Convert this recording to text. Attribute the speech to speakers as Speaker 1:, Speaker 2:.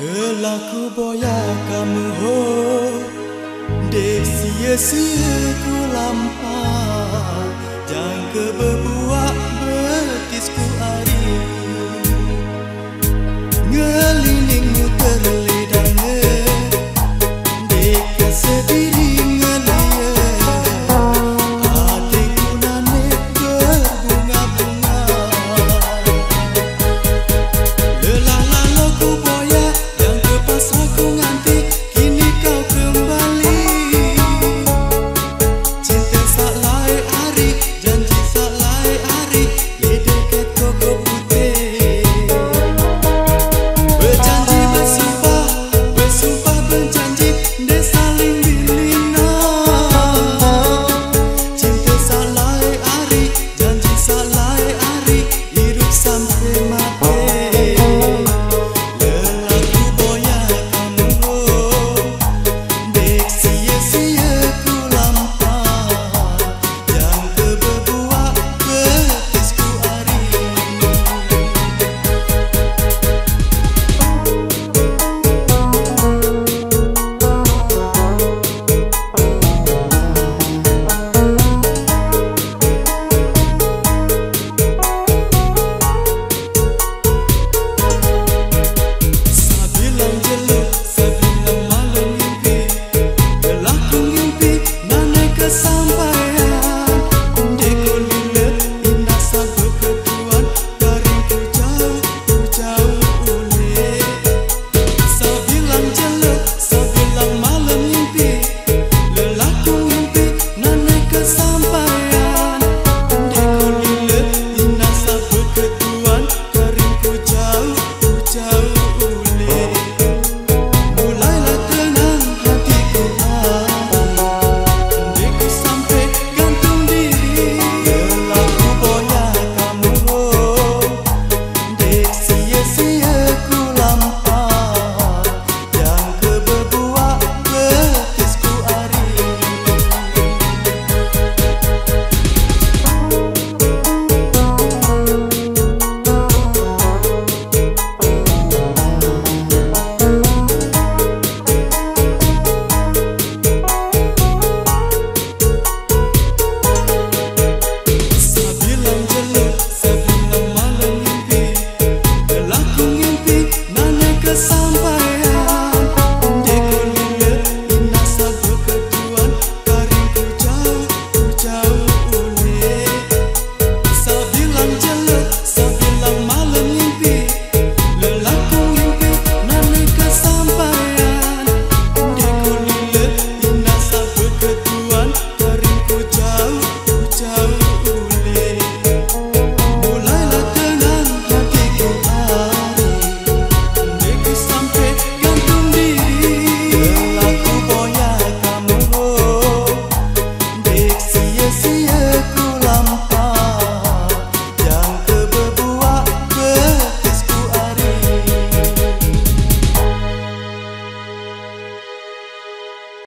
Speaker 1: Lelaku boya kamu ho. Dek sia-sia ku lampau Jangka berbuak compare